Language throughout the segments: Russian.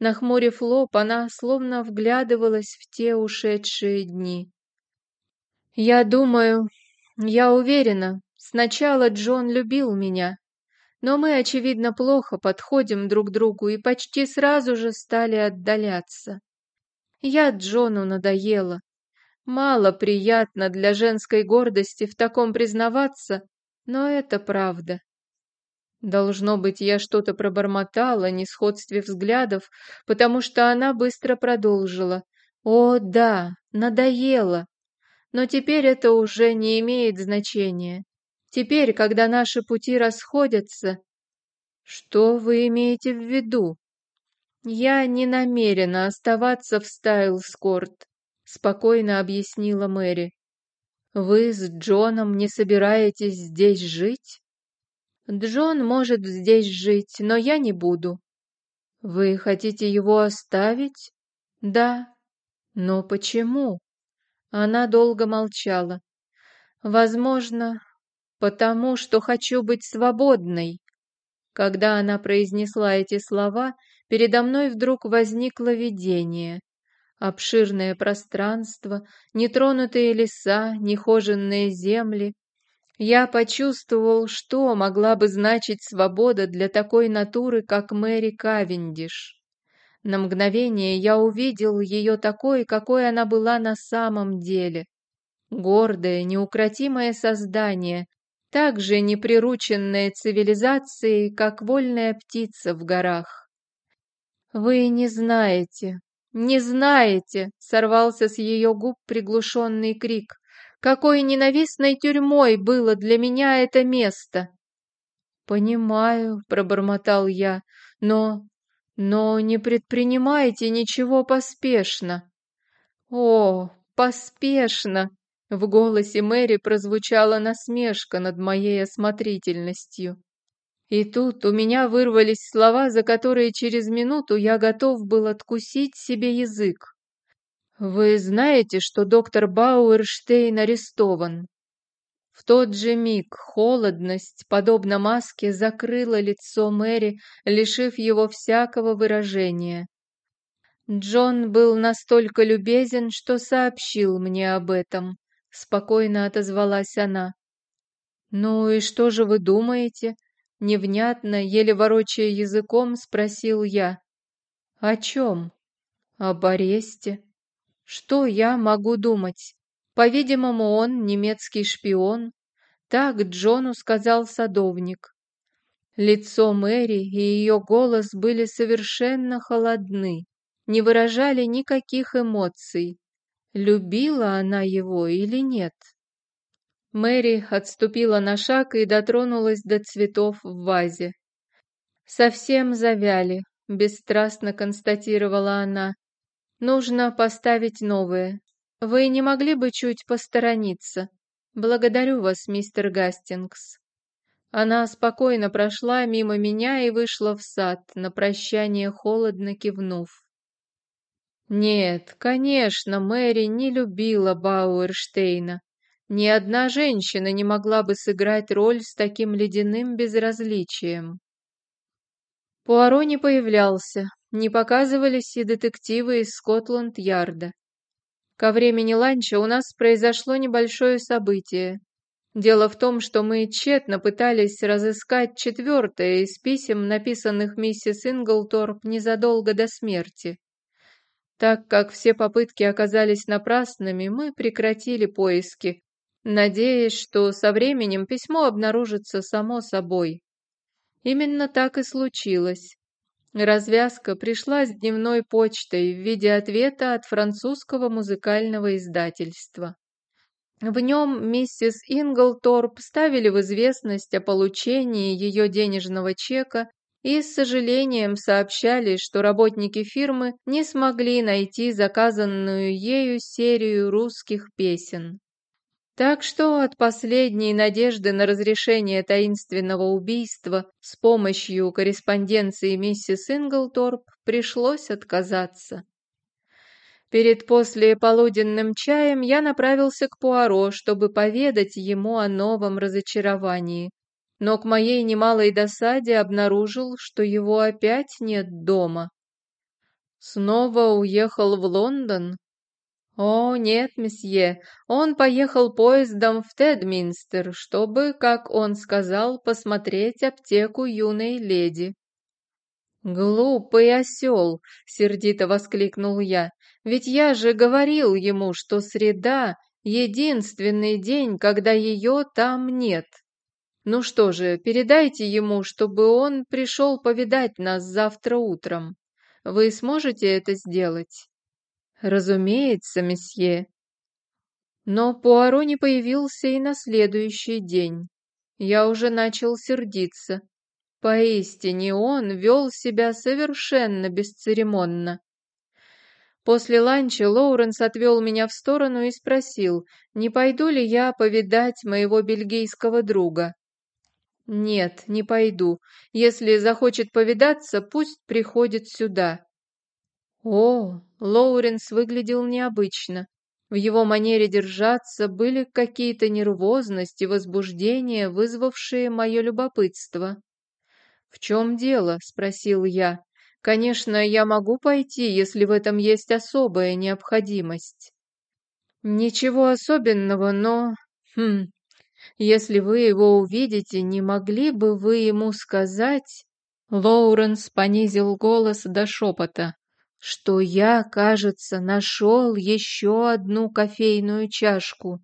Нахмурив лоб, она словно вглядывалась в те ушедшие дни. «Я думаю, я уверена, сначала Джон любил меня, но мы, очевидно, плохо подходим друг другу и почти сразу же стали отдаляться. Я Джону надоела. Мало приятно для женской гордости в таком признаваться, но это правда. Должно быть, я что-то пробормотала о несходстве взглядов, потому что она быстро продолжила. «О, да, надоело. Но теперь это уже не имеет значения. Теперь, когда наши пути расходятся... Что вы имеете в виду? Я не намерена оставаться в Стайлскорт, спокойно объяснила Мэри. Вы с Джоном не собираетесь здесь жить? Джон может здесь жить, но я не буду. Вы хотите его оставить? Да. Но почему? Она долго молчала. Возможно, потому что хочу быть свободной. Когда она произнесла эти слова, передо мной вдруг возникло видение. Обширное пространство, нетронутые леса, нехоженные земли. Я почувствовал, что могла бы значить свобода для такой натуры, как Мэри Кавендиш. На мгновение я увидел ее такой, какой она была на самом деле. Гордое, неукротимое создание, так же неприрученная цивилизацией, как вольная птица в горах. «Вы не знаете, не знаете!» — сорвался с ее губ приглушенный крик. «Какой ненавистной тюрьмой было для меня это место!» «Понимаю», — пробормотал я, — «но... но не предпринимайте ничего поспешно». «О, поспешно!» В голосе Мэри прозвучала насмешка над моей осмотрительностью. И тут у меня вырвались слова, за которые через минуту я готов был откусить себе язык. «Вы знаете, что доктор Бауэрштейн арестован?» В тот же миг холодность, подобно маске, закрыла лицо Мэри, лишив его всякого выражения. Джон был настолько любезен, что сообщил мне об этом. — спокойно отозвалась она. «Ну и что же вы думаете?» — невнятно, еле ворочая языком, спросил я. «О чем?» «Об аресте». «Что я могу думать? По-видимому, он немецкий шпион». Так Джону сказал садовник. Лицо Мэри и ее голос были совершенно холодны, не выражали никаких эмоций, любила она его или нет. Мэри отступила на шаг и дотронулась до цветов в вазе. «Совсем завяли», — бесстрастно констатировала она. «Нужно поставить новые. Вы не могли бы чуть посторониться? Благодарю вас, мистер Гастингс». Она спокойно прошла мимо меня и вышла в сад, на прощание холодно кивнув. Нет, конечно, Мэри не любила Бауэрштейна. Ни одна женщина не могла бы сыграть роль с таким ледяным безразличием. Пуаро не появлялся, не показывались и детективы из Скотланд-Ярда. Ко времени ланча у нас произошло небольшое событие. Дело в том, что мы тщетно пытались разыскать четвертое из писем, написанных миссис Инглторп незадолго до смерти. Так как все попытки оказались напрасными, мы прекратили поиски, надеясь, что со временем письмо обнаружится само собой. Именно так и случилось. Развязка пришла с дневной почтой в виде ответа от французского музыкального издательства. В нем миссис Инглторп ставили в известность о получении ее денежного чека и с сожалением сообщали, что работники фирмы не смогли найти заказанную ею серию русских песен. Так что от последней надежды на разрешение таинственного убийства с помощью корреспонденции миссис Инглторп пришлось отказаться. Перед послеполуденным чаем я направился к Пуаро, чтобы поведать ему о новом разочаровании но к моей немалой досаде обнаружил, что его опять нет дома. Снова уехал в Лондон? О, нет, месье, он поехал поездом в Тедминстер, чтобы, как он сказал, посмотреть аптеку юной леди. «Глупый осел!» — сердито воскликнул я. «Ведь я же говорил ему, что среда — единственный день, когда ее там нет. Ну что же, передайте ему, чтобы он пришел повидать нас завтра утром. Вы сможете это сделать?» «Разумеется, месье». Но Пуаро не появился и на следующий день. Я уже начал сердиться. Поистине он вел себя совершенно бесцеремонно. После ланча Лоуренс отвел меня в сторону и спросил, не пойду ли я повидать моего бельгийского друга. «Нет, не пойду. Если захочет повидаться, пусть приходит сюда». О, Лоуренс выглядел необычно. В его манере держаться были какие-то нервозность и возбуждение, вызвавшие мое любопытство. «В чем дело?» — спросил я. «Конечно, я могу пойти, если в этом есть особая необходимость». «Ничего особенного, но... Хм... Если вы его увидите, не могли бы вы ему сказать...» Лоуренс понизил голос до шепота, что я, кажется, нашел еще одну кофейную чашку.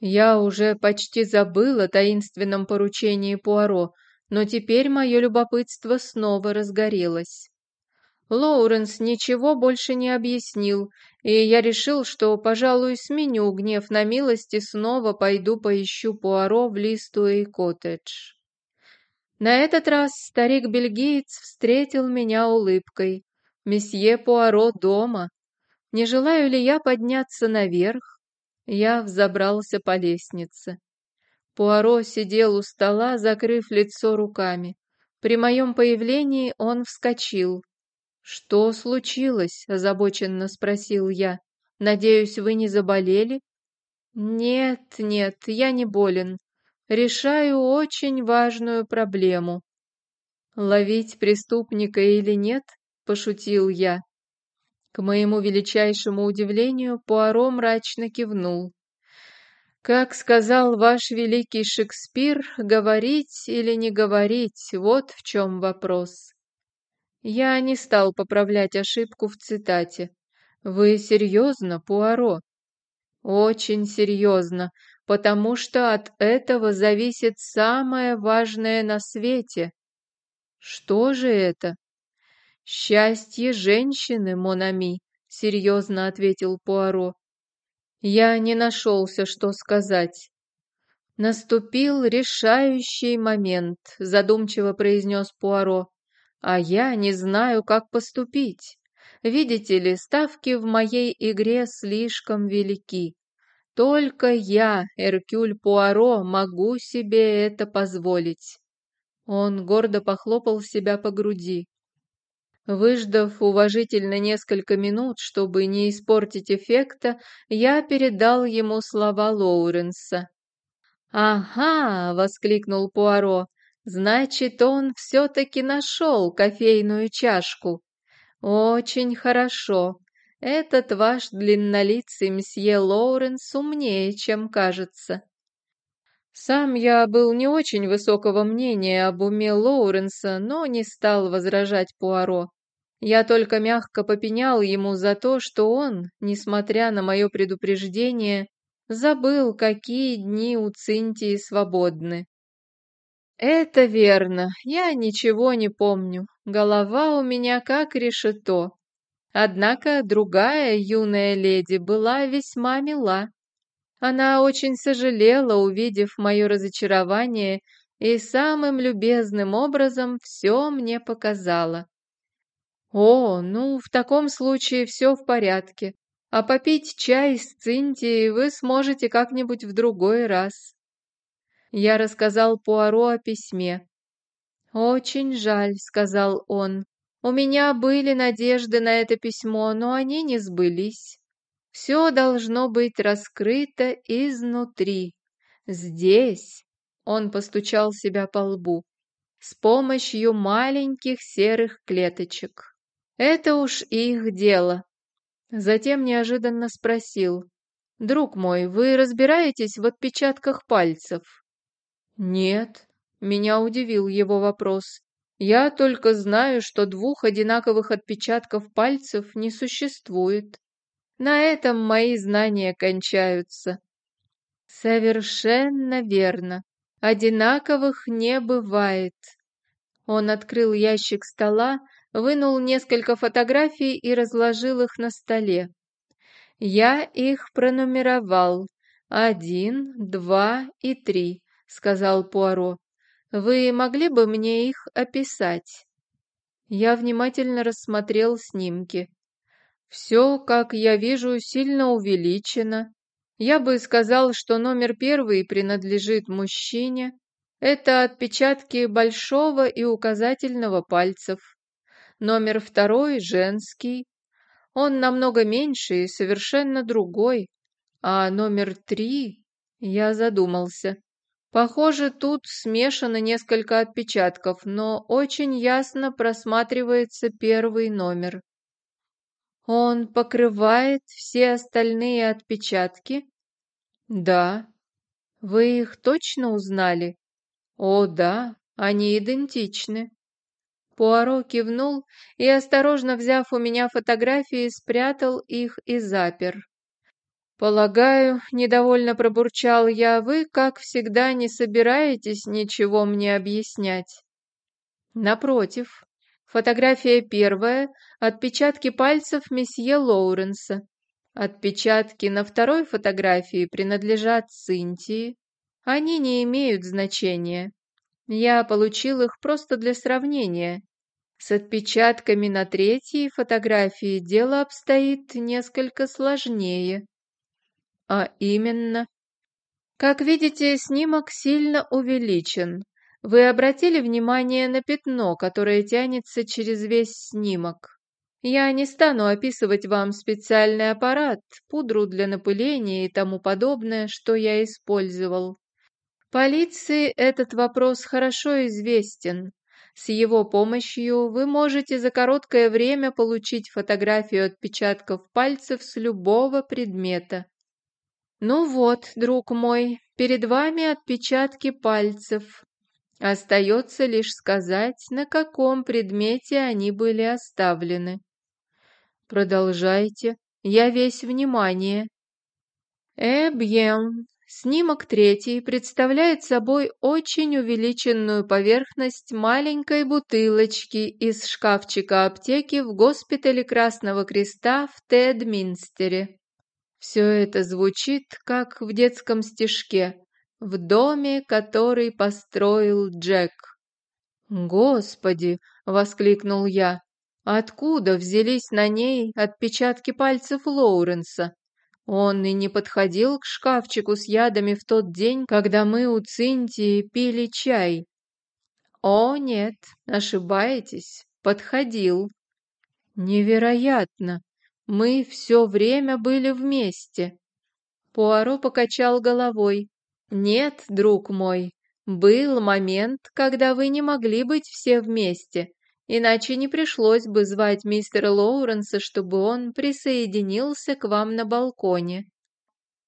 Я уже почти забыл о таинственном поручении Пуаро, но теперь мое любопытство снова разгорелось. Лоуренс ничего больше не объяснил, и я решил, что, пожалуй, сменю гнев на милость и снова пойду поищу Пуаро в Листуэй коттедж. На этот раз старик-бельгиец встретил меня улыбкой. «Месье Пуаро дома. Не желаю ли я подняться наверх?» Я взобрался по лестнице. Пуаро сидел у стола, закрыв лицо руками. При моем появлении он вскочил. «Что случилось?» – озабоченно спросил я. «Надеюсь, вы не заболели?» «Нет, нет, я не болен. Решаю очень важную проблему». «Ловить преступника или нет?» – пошутил я. К моему величайшему удивлению, Пуаро мрачно кивнул. Как сказал ваш великий Шекспир, говорить или не говорить, вот в чем вопрос. Я не стал поправлять ошибку в цитате. Вы серьезно, Пуаро? Очень серьезно, потому что от этого зависит самое важное на свете. Что же это? Счастье женщины, Монами, серьезно ответил Пуаро. Я не нашелся, что сказать. Наступил решающий момент, задумчиво произнес Пуаро. А я не знаю, как поступить. Видите ли, ставки в моей игре слишком велики. Только я, Эркюль Пуаро, могу себе это позволить. Он гордо похлопал себя по груди. Выждав уважительно несколько минут, чтобы не испортить эффекта, я передал ему слова Лоуренса. «Ага!» — воскликнул Пуаро. «Значит, он все-таки нашел кофейную чашку. Очень хорошо. Этот ваш длиннолицый мсье Лоуренс умнее, чем кажется». Сам я был не очень высокого мнения об уме Лоуренса, но не стал возражать Пуаро. Я только мягко попенял ему за то, что он, несмотря на мое предупреждение, забыл, какие дни у Цинтии свободны. Это верно, я ничего не помню, голова у меня как решето. Однако другая юная леди была весьма мила. Она очень сожалела, увидев мое разочарование, и самым любезным образом все мне показала. «О, ну, в таком случае все в порядке, а попить чай с Цинтией вы сможете как-нибудь в другой раз». Я рассказал Пуаро о письме. «Очень жаль», — сказал он. «У меня были надежды на это письмо, но они не сбылись». Все должно быть раскрыто изнутри. Здесь, он постучал себя по лбу, с помощью маленьких серых клеточек. Это уж их дело. Затем неожиданно спросил. «Друг мой, вы разбираетесь в отпечатках пальцев?» «Нет», — меня удивил его вопрос. «Я только знаю, что двух одинаковых отпечатков пальцев не существует. На этом мои знания кончаются». «Совершенно верно. Одинаковых не бывает». Он открыл ящик стола, вынул несколько фотографий и разложил их на столе. «Я их пронумеровал. Один, два и три», — сказал Пуаро. «Вы могли бы мне их описать?» Я внимательно рассмотрел снимки. Все, как я вижу, сильно увеличено. Я бы сказал, что номер первый принадлежит мужчине. Это отпечатки большого и указательного пальцев. Номер второй женский. Он намного меньше и совершенно другой. А номер три... Я задумался. Похоже, тут смешано несколько отпечатков, но очень ясно просматривается первый номер. Он покрывает все остальные отпечатки? Да. Вы их точно узнали? О, да, они идентичны. Пуаро кивнул и, осторожно взяв у меня фотографии, спрятал их и запер. «Полагаю, — недовольно пробурчал я, — вы, как всегда, не собираетесь ничего мне объяснять?» «Напротив. Фотография первая — отпечатки пальцев месье Лоуренса. Отпечатки на второй фотографии принадлежат Цинтии. Они не имеют значения. Я получил их просто для сравнения. С отпечатками на третьей фотографии дело обстоит несколько сложнее. А именно, как видите, снимок сильно увеличен. Вы обратили внимание на пятно, которое тянется через весь снимок? Я не стану описывать вам специальный аппарат, пудру для напыления и тому подобное, что я использовал. Полиции этот вопрос хорошо известен. С его помощью вы можете за короткое время получить фотографию отпечатков пальцев с любого предмета. Ну вот, друг мой, перед вами отпечатки пальцев. Остается лишь сказать, на каком предмете они были оставлены. Продолжайте, я весь внимание. Э, бьен, Снимок третий представляет собой очень увеличенную поверхность маленькой бутылочки из шкафчика аптеки в госпитале Красного Креста в Тедминстере. Все это звучит, как в детском стишке «В доме, который построил Джек». «Господи!» — воскликнул я. «Откуда взялись на ней отпечатки пальцев Лоуренса?» Он и не подходил к шкафчику с ядами в тот день, когда мы у Цинтии пили чай. О, нет, ошибаетесь, подходил. Невероятно, мы все время были вместе. Пуаро покачал головой. Нет, друг мой, был момент, когда вы не могли быть все вместе иначе не пришлось бы звать мистера Лоуренса, чтобы он присоединился к вам на балконе.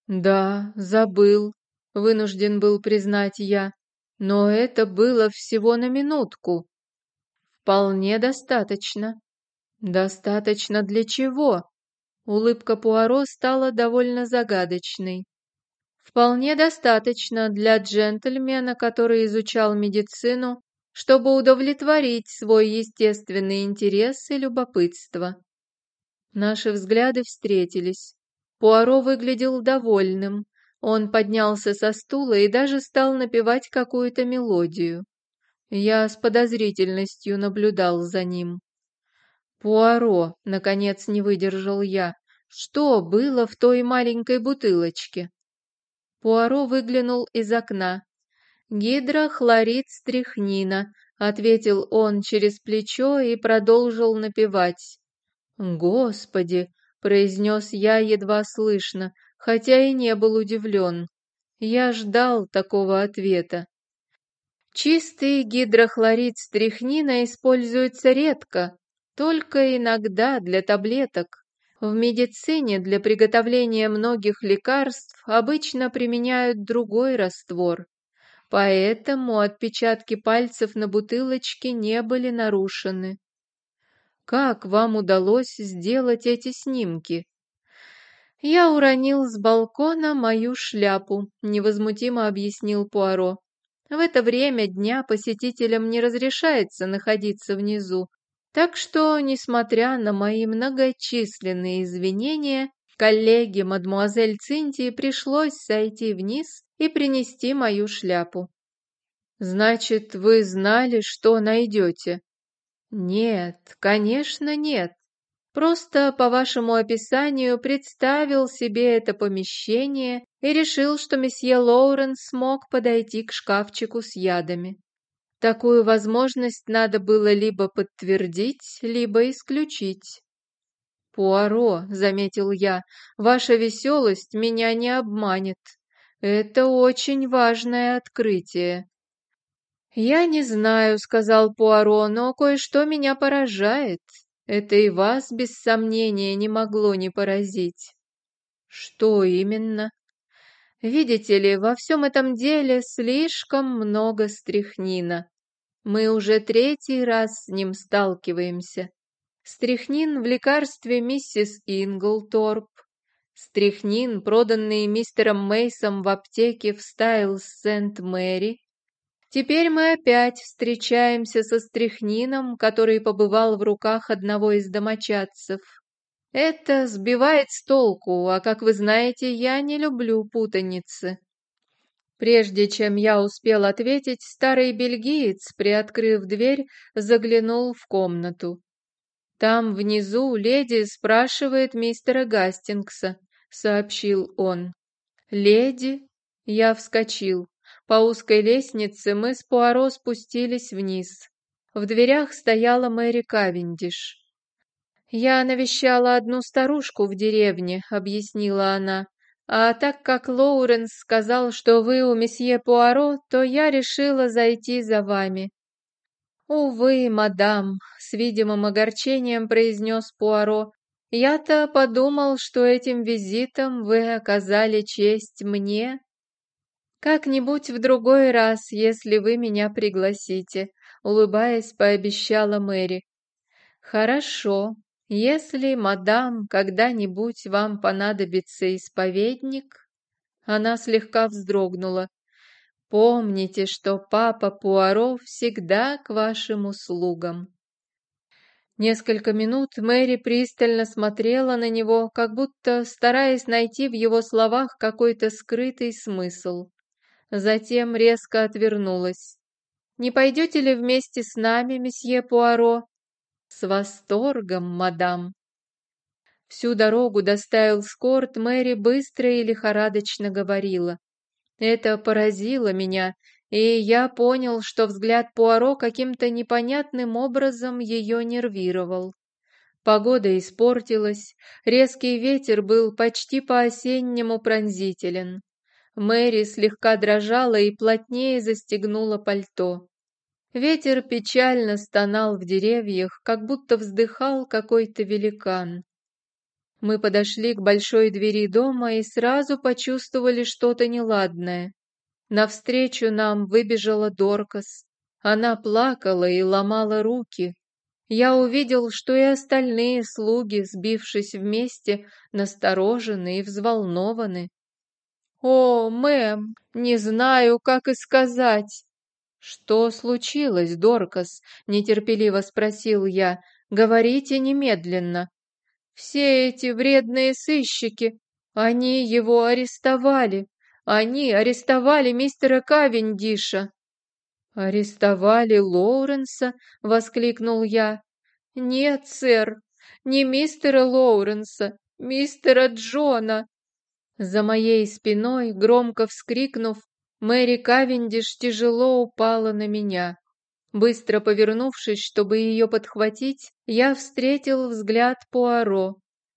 Да, забыл, вынужден был признать я, но это было всего на минутку. Вполне достаточно. Достаточно для чего? Улыбка Пуаро стала довольно загадочной. Вполне достаточно для джентльмена, который изучал медицину чтобы удовлетворить свой естественный интерес и любопытство. Наши взгляды встретились. Пуаро выглядел довольным. Он поднялся со стула и даже стал напевать какую-то мелодию. Я с подозрительностью наблюдал за ним. «Пуаро», — наконец не выдержал я, — «что было в той маленькой бутылочке?» Пуаро выглянул из окна. «Гидрохлорид стрихнина», — ответил он через плечо и продолжил напевать. «Господи!» — произнес я едва слышно, хотя и не был удивлен. Я ждал такого ответа. Чистый гидрохлорид стрихнина используется редко. Только иногда для таблеток. В медицине для приготовления многих лекарств обычно применяют другой раствор. Поэтому отпечатки пальцев на бутылочке не были нарушены. Как вам удалось сделать эти снимки? Я уронил с балкона мою шляпу, невозмутимо объяснил Пуаро. В это время дня посетителям не разрешается находиться внизу, так что, несмотря на мои многочисленные извинения, коллеге мадмуазель Цинтии пришлось сойти вниз и принести мою шляпу. «Значит, вы знали, что найдете?» «Нет, конечно, нет. Просто по вашему описанию представил себе это помещение и решил, что месье Лоуренс смог подойти к шкафчику с ядами. Такую возможность надо было либо подтвердить, либо исключить. «Пуаро», — заметил я, — «ваша веселость меня не обманет. Это очень важное открытие». «Я не знаю», — сказал Пуаро, — «но кое-что меня поражает. Это и вас, без сомнения, не могло не поразить». «Что именно?» «Видите ли, во всем этом деле слишком много стряхнина. Мы уже третий раз с ним сталкиваемся. Стряхнин в лекарстве миссис Инглторп. Стряхнин, проданный мистером Мейсом в аптеке в Стайлс Сент-Мэри. Теперь мы опять встречаемся со стряхнином, который побывал в руках одного из домочадцев. Это сбивает с толку, а, как вы знаете, я не люблю путаницы. Прежде чем я успел ответить, старый бельгиец, приоткрыв дверь, заглянул в комнату. «Там внизу леди спрашивает мистера Гастингса», — сообщил он. «Леди?» Я вскочил. По узкой лестнице мы с Пуаро спустились вниз. В дверях стояла Мэри Кавендиш. «Я навещала одну старушку в деревне», — объяснила она. А так как Лоуренс сказал, что вы у месье Пуаро, то я решила зайти за вами. Увы, мадам, с видимым огорчением произнес Пуаро. Я-то подумал, что этим визитом вы оказали честь мне. Как-нибудь в другой раз, если вы меня пригласите, улыбаясь, пообещала Мэри. Хорошо, если, мадам, когда-нибудь вам понадобится исповедник, она слегка вздрогнула. Помните, что папа Пуаро всегда к вашим услугам. Несколько минут Мэри пристально смотрела на него, как будто стараясь найти в его словах какой-то скрытый смысл. Затем резко отвернулась. «Не пойдете ли вместе с нами, месье Пуаро?» «С восторгом, мадам!» Всю дорогу до Стайлскорт Мэри быстро и лихорадочно говорила. Это поразило меня, и я понял, что взгляд Пуаро каким-то непонятным образом ее нервировал. Погода испортилась, резкий ветер был почти по-осеннему пронзителен. Мэри слегка дрожала и плотнее застегнула пальто. Ветер печально стонал в деревьях, как будто вздыхал какой-то великан. Мы подошли к большой двери дома и сразу почувствовали что-то неладное. Навстречу нам выбежала Доркас. Она плакала и ломала руки. Я увидел, что и остальные слуги, сбившись вместе, насторожены и взволнованы. «О, мэм, не знаю, как и сказать. «Что случилось, Доркас?» — нетерпеливо спросил я. «Говорите немедленно». «Все эти вредные сыщики, они его арестовали. Они арестовали мистера Кавендиша». «Арестовали Лоуренса?» — воскликнул я. «Нет, сэр, не мистера Лоуренса, мистера Джона». За моей спиной, громко вскрикнув, Мэри Кавендиш тяжело упала на меня. Быстро повернувшись, чтобы ее подхватить, я встретил взгляд Пуаро.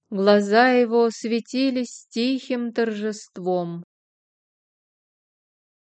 Глаза его светились тихим торжеством.